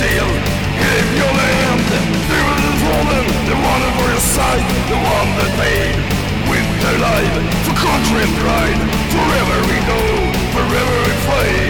your the woman, the one your side The one that paid with their life For country pride Forever we go, forever we fight.